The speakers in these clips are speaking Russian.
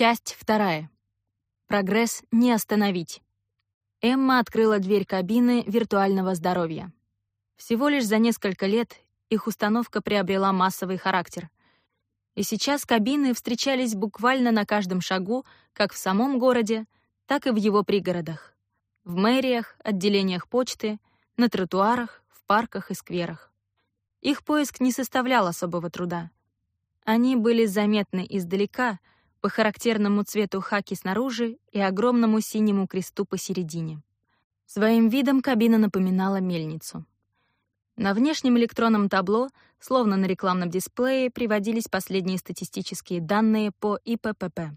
Часть вторая. Прогресс не остановить. Эмма открыла дверь кабины виртуального здоровья. Всего лишь за несколько лет их установка приобрела массовый характер. И сейчас кабины встречались буквально на каждом шагу, как в самом городе, так и в его пригородах. В мэриях, отделениях почты, на тротуарах, в парках и скверах. Их поиск не составлял особого труда. Они были заметны издалека — по характерному цвету хаки снаружи и огромному синему кресту посередине. Своим видом кабина напоминала мельницу. На внешнем электронном табло, словно на рекламном дисплее, приводились последние статистические данные по ИППП.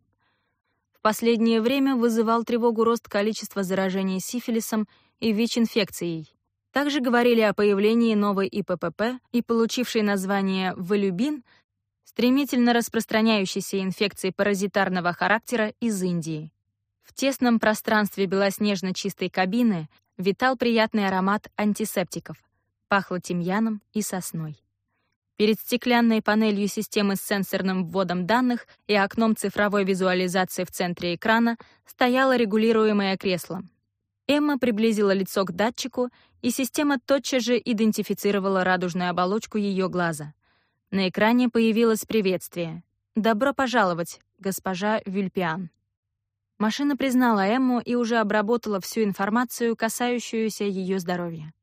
В последнее время вызывал тревогу рост количества заражений сифилисом и ВИЧ-инфекцией. Также говорили о появлении новой ИППП и получившей название «Валюбин» — стремительно распространяющейся инфекции паразитарного характера из Индии. В тесном пространстве белоснежно-чистой кабины витал приятный аромат антисептиков, пахло тимьяном и сосной. Перед стеклянной панелью системы с сенсорным вводом данных и окном цифровой визуализации в центре экрана стояло регулируемое кресло. Эмма приблизила лицо к датчику, и система тотчас же идентифицировала радужную оболочку ее глаза. На экране появилось приветствие. «Добро пожаловать, госпожа Вильпиан». Машина признала Эмму и уже обработала всю информацию, касающуюся ее здоровья.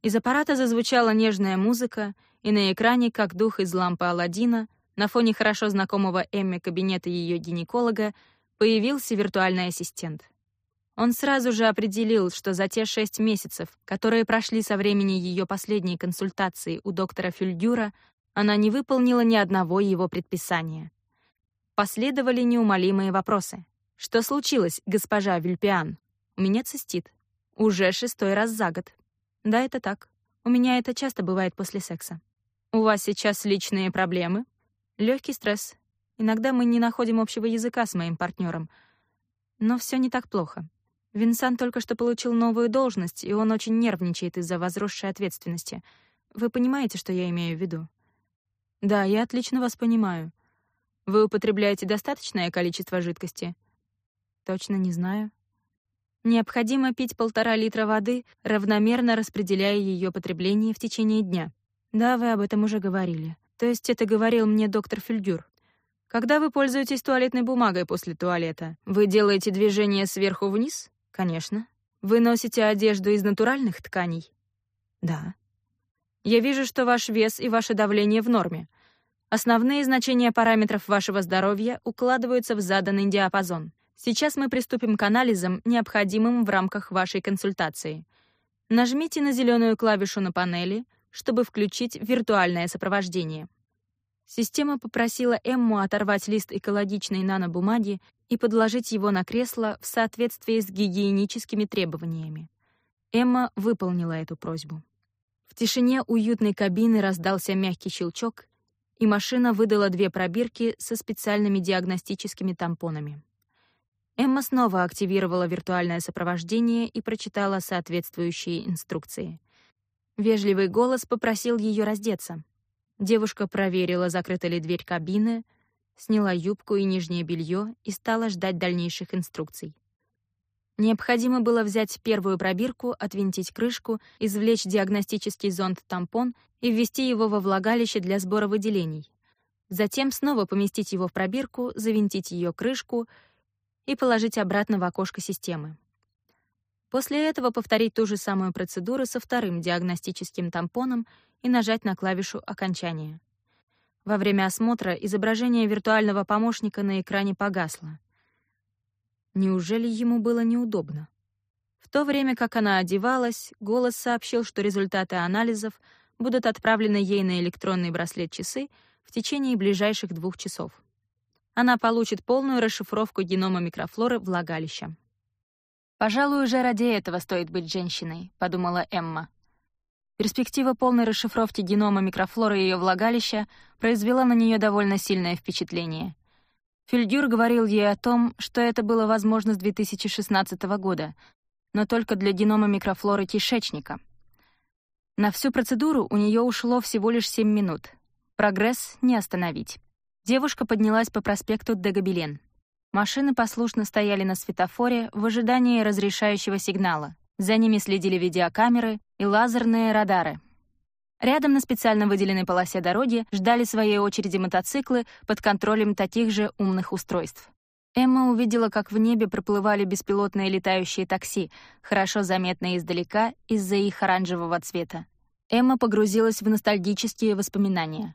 Из аппарата зазвучала нежная музыка, и на экране, как дух из лампы Алладина, на фоне хорошо знакомого Эмме кабинета ее гинеколога, появился виртуальный ассистент. Он сразу же определил, что за те шесть месяцев, которые прошли со времени ее последней консультации у доктора Фюльдюра, она не выполнила ни одного его предписания. Последовали неумолимые вопросы. «Что случилось, госпожа Вильпиан?» «У меня цистит. Уже шестой раз за год». «Да, это так. У меня это часто бывает после секса». «У вас сейчас личные проблемы?» Легкий стресс. Иногда мы не находим общего языка с моим партнером. Но все не так плохо. Винсан только что получил новую должность, и он очень нервничает из-за возросшей ответственности. Вы понимаете, что я имею в виду?» Да, я отлично вас понимаю. Вы употребляете достаточное количество жидкости? Точно не знаю. Необходимо пить полтора литра воды, равномерно распределяя ее потребление в течение дня. Да, вы об этом уже говорили. То есть это говорил мне доктор Фельдюр. Когда вы пользуетесь туалетной бумагой после туалета, вы делаете движение сверху вниз? Конечно. Вы носите одежду из натуральных тканей? Да. Я вижу, что ваш вес и ваше давление в норме. Основные значения параметров вашего здоровья укладываются в заданный диапазон. Сейчас мы приступим к анализам, необходимым в рамках вашей консультации. Нажмите на зеленую клавишу на панели, чтобы включить виртуальное сопровождение. Система попросила Эмму оторвать лист экологичной нанобумаги и подложить его на кресло в соответствии с гигиеническими требованиями. Эмма выполнила эту просьбу. В тишине уютной кабины раздался мягкий щелчок, и машина выдала две пробирки со специальными диагностическими тампонами. Эмма снова активировала виртуальное сопровождение и прочитала соответствующие инструкции. Вежливый голос попросил ее раздеться. Девушка проверила, закрыта ли дверь кабины, сняла юбку и нижнее белье и стала ждать дальнейших инструкций. Необходимо было взять первую пробирку, отвинтить крышку, извлечь диагностический зонд-тампон и ввести его во влагалище для сбора выделений. Затем снова поместить его в пробирку, завинтить ее крышку и положить обратно в окошко системы. После этого повторить ту же самую процедуру со вторым диагностическим тампоном и нажать на клавишу окончания. Во время осмотра изображение виртуального помощника на экране погасло. Неужели ему было неудобно? В то время, как она одевалась, голос сообщил, что результаты анализов будут отправлены ей на электронный браслет-часы в течение ближайших двух часов. Она получит полную расшифровку генома микрофлоры влагалища. «Пожалуй, уже ради этого стоит быть женщиной», — подумала Эмма. Перспектива полной расшифровки генома микрофлоры и ее влагалища произвела на нее довольно сильное впечатление. Фельдюр говорил ей о том, что это было возможно с 2016 года, но только для генома микрофлоры кишечника. На всю процедуру у нее ушло всего лишь 7 минут. Прогресс не остановить. Девушка поднялась по проспекту Дегабелен. Машины послушно стояли на светофоре в ожидании разрешающего сигнала. За ними следили видеокамеры и лазерные радары, Рядом на специально выделенной полосе дороги ждали своей очереди мотоциклы под контролем таких же умных устройств. Эмма увидела, как в небе проплывали беспилотные летающие такси, хорошо заметные издалека из-за их оранжевого цвета. Эмма погрузилась в ностальгические воспоминания.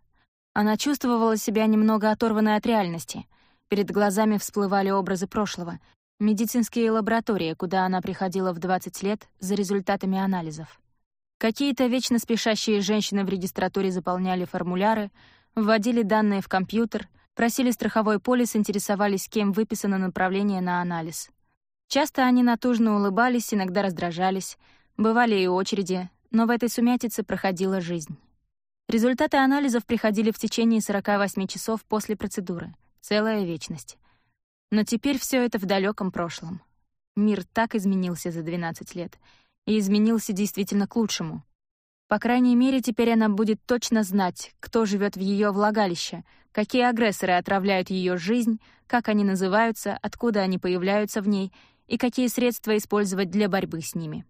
Она чувствовала себя немного оторванной от реальности. Перед глазами всплывали образы прошлого, медицинские лаборатории, куда она приходила в 20 лет за результатами анализов. Какие-то вечно спешащие женщины в регистратуре заполняли формуляры, вводили данные в компьютер, просили страховой полис, интересовались, кем выписано направление на анализ. Часто они натужно улыбались, иногда раздражались, бывали и очереди, но в этой сумятице проходила жизнь. Результаты анализов приходили в течение 48 часов после процедуры, целая вечность. Но теперь все это в далеком прошлом. Мир так изменился за 12 лет — и изменился действительно к лучшему. По крайней мере, теперь она будет точно знать, кто живет в ее влагалище, какие агрессоры отравляют ее жизнь, как они называются, откуда они появляются в ней и какие средства использовать для борьбы с ними.